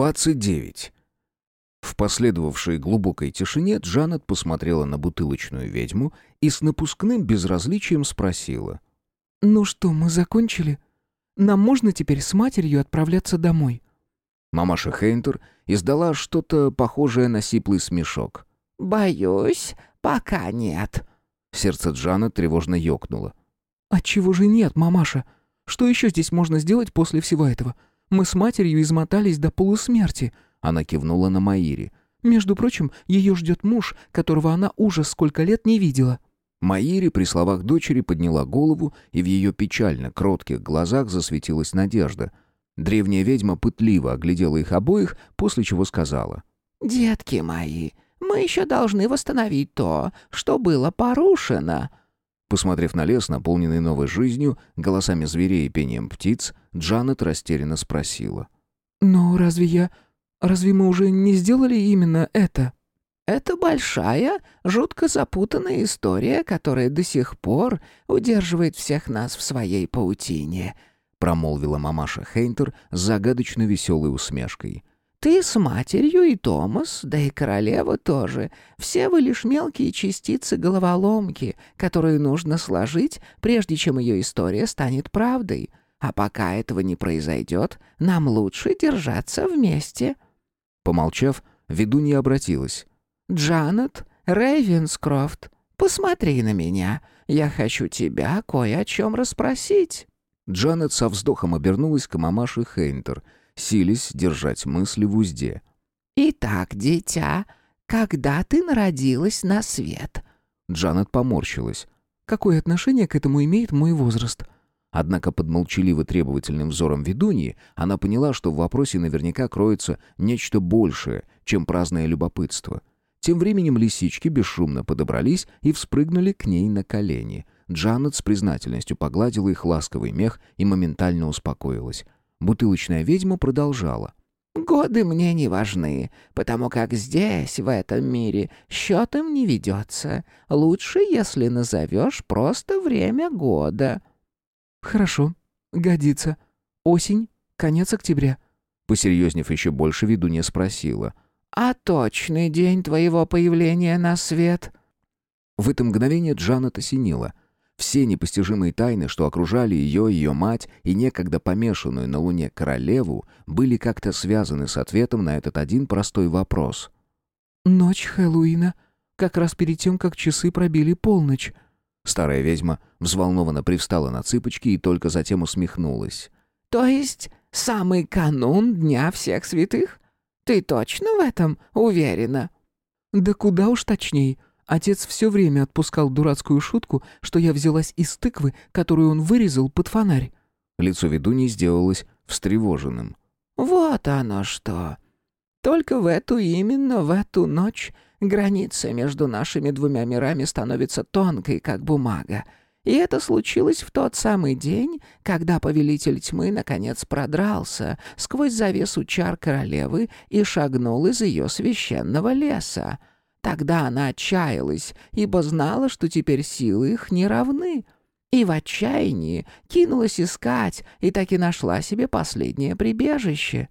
29. В последовавшей глубокой тишине Джанет посмотрела на бутылочную ведьму и с напускным безразличием спросила. «Ну что, мы закончили? Нам можно теперь с матерью отправляться домой?» Мамаша Хейнтер издала что-то похожее на сиплый смешок. «Боюсь, пока нет». Сердце Джанет тревожно ёкнуло. «А чего же нет, мамаша? Что еще здесь можно сделать после всего этого? Мы с матерью измотались до полусмерти». Она кивнула на Маири. «Между прочим, ее ждет муж, которого она ужас сколько лет не видела». Маири при словах дочери подняла голову, и в ее печально кротких глазах засветилась надежда. Древняя ведьма пытливо оглядела их обоих, после чего сказала. «Детки мои, мы еще должны восстановить то, что было порушено». Посмотрев на лес, наполненный новой жизнью, голосами зверей и пением птиц, Джанет растерянно спросила. «Но разве я... Разве мы уже не сделали именно это?» Это большая, жутко запутанная история, которая до сих пор удерживает всех нас в своей паутине», промолвила мамаша Хейнтер с загадочно веселой усмешкой. «Ты с матерью и Томас, да и королева тоже. Все вы лишь мелкие частицы головоломки, которые нужно сложить, прежде чем ее история станет правдой. А пока этого не произойдет, нам лучше держаться вместе». Помолчав, ведунья обратилась. «Джанет Рейвенскрофт, посмотри на меня. Я хочу тебя кое о чем расспросить». Джанет со вздохом обернулась к мамаше Хейнтер, сились держать мысли в узде. «Итак, дитя, когда ты народилась на свет?» Джанет поморщилась. «Какое отношение к этому имеет мой возраст?» Однако под молчаливо требовательным взором ведуньи она поняла, что в вопросе наверняка кроется нечто большее, чем праздное любопытство. Тем временем лисички бесшумно подобрались и вспрыгнули к ней на колени. Джанет с признательностью погладила их ласковый мех и моментально успокоилась. Бутылочная ведьма продолжала. «Годы мне не важны, потому как здесь, в этом мире, счетом не ведется. Лучше, если назовешь просто время года». «Хорошо, годится. Осень, конец октября». Посерьезнев еще больше, ведунья спросила — «А точный день твоего появления на свет?» В это мгновение Джанет осенила. Все непостижимые тайны, что окружали ее, ее мать и некогда помешанную на Луне королеву, были как-то связаны с ответом на этот один простой вопрос. «Ночь Хэллоуина, как раз перед тем, как часы пробили полночь». Старая ведьма взволнованно привстала на цыпочки и только затем усмехнулась. «То есть самый канун Дня всех святых? Ты точно в этом уверена?» «Да куда уж точней. Отец все время отпускал дурацкую шутку, что я взялась из тыквы, которую он вырезал под фонарь». Лицо ведуньи сделалось встревоженным. «Вот оно что! Только в эту именно в эту ночь граница между нашими двумя мирами становится тонкой, как бумага, и это случилось в тот самый день, когда повелитель тьмы наконец продрался сквозь завесу чар королевы и шагнул из ее священного леса. Тогда она отчаялась, ибо знала, что теперь силы их не равны. И в отчаянии кинулась искать, и так и нашла себе последнее прибежище.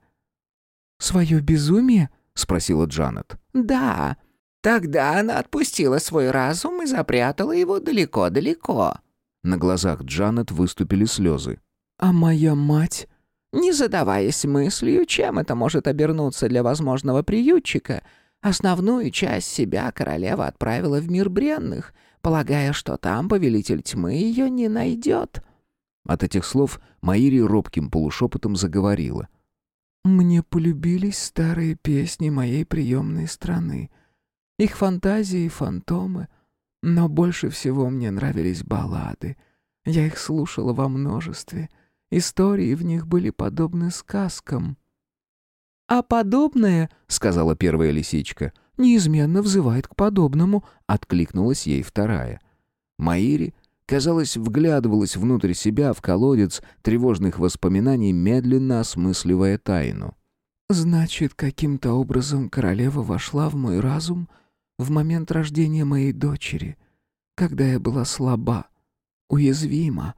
«Свое безумие?» — спросила Джанет. «Да», Тогда она отпустила свой разум и запрятала его далеко-далеко». На глазах Джанет выступили слезы. «А моя мать?» Не задаваясь мыслью, чем это может обернуться для возможного приютчика, основную часть себя королева отправила в мир бренных, полагая, что там повелитель тьмы ее не найдет. От этих слов Маири робким полушепотом заговорила. «Мне полюбились старые песни моей приемной страны. Их фантазии и фантомы. Но больше всего мне нравились баллады. Я их слушала во множестве. Истории в них были подобны сказкам. «А подобное, — сказала первая лисичка, — неизменно взывает к подобному», — откликнулась ей вторая. Маири, казалось, вглядывалась внутрь себя в колодец тревожных воспоминаний, медленно осмысливая тайну. «Значит, каким-то образом королева вошла в мой разум в момент рождения моей дочери, когда я была слаба, уязвима.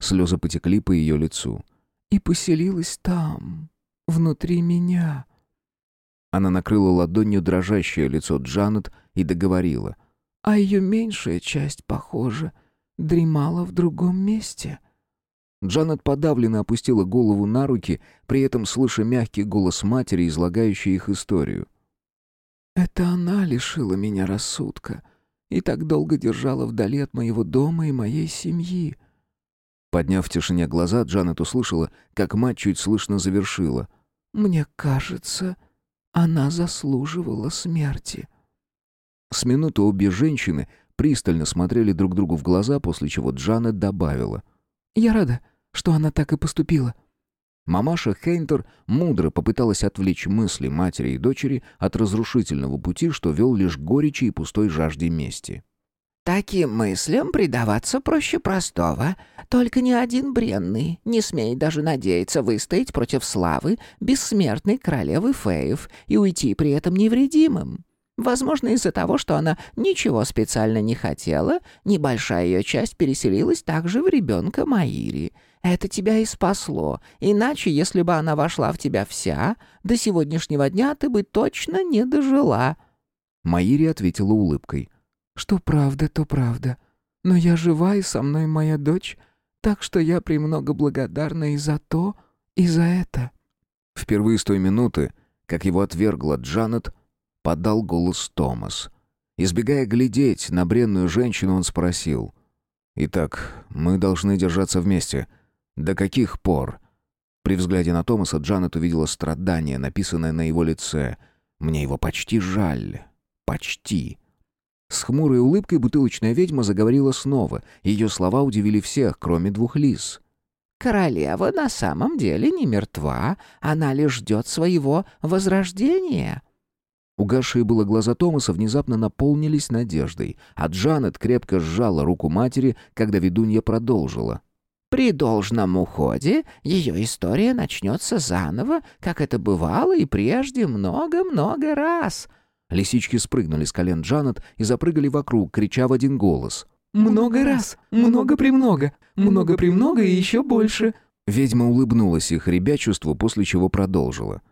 Слезы потекли по ее лицу. И поселилась там, внутри меня. Она накрыла ладонью дрожащее лицо Джанет и договорила. «А ее меньшая часть, похоже, дремала в другом месте». Джанет подавленно опустила голову на руки, при этом слыша мягкий голос матери, излагающий их историю. «Это она лишила меня рассудка и так долго держала вдали от моего дома и моей семьи». Подняв в тишине глаза, Джанет услышала, как мать чуть слышно завершила. «Мне кажется, она заслуживала смерти». С минуты обе женщины пристально смотрели друг другу в глаза, после чего Джанет добавила. «Я рада, что она так и поступила». Мамаша Хейнтер мудро попыталась отвлечь мысли матери и дочери от разрушительного пути, что вел лишь горечи и пустой жажде мести. Таким мыслям предаваться проще простого. Только ни один бренный не смеет даже надеяться выстоять против славы бессмертной королевы феев и уйти при этом невредимым. Возможно, из-за того, что она ничего специально не хотела, небольшая ее часть переселилась также в ребенка Маири. Это тебя и спасло. Иначе, если бы она вошла в тебя вся, до сегодняшнего дня ты бы точно не дожила». Маири ответила улыбкой. Что правда, то правда. Но я жива, и со мной моя дочь, так что я премного благодарна и за то, и за это». Впервые с той минуты, как его отвергла Джанет, подал голос Томас. Избегая глядеть на бренную женщину, он спросил. «Итак, мы должны держаться вместе. До каких пор?» При взгляде на Томаса Джанет увидела страдание, написанное на его лице. «Мне его почти жаль. Почти». С хмурой улыбкой бутылочная ведьма заговорила снова. Ее слова удивили всех, кроме двух лис. «Королева на самом деле не мертва, она лишь ждет своего возрождения». Угасшие было глаза Томаса внезапно наполнились надеждой, а Джанет крепко сжала руку матери, когда ведунья продолжила. «При должном уходе ее история начнется заново, как это бывало и прежде много-много раз». Лисички спрыгнули с колен Джанет и запрыгали вокруг, крича в один голос. «Много раз! Много-премного! Много-премного и еще больше!» Ведьма улыбнулась их ребячеству, после чего продолжила.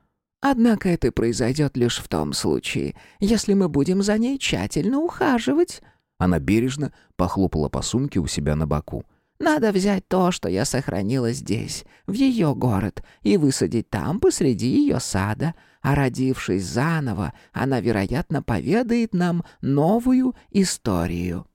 «Однако это произойдет лишь в том случае, если мы будем за ней тщательно ухаживать». Она бережно похлопала по сумке у себя на боку. Надо взять то, что я сохранила здесь, в ее город, и высадить там посреди ее сада. А родившись заново, она, вероятно, поведает нам новую историю».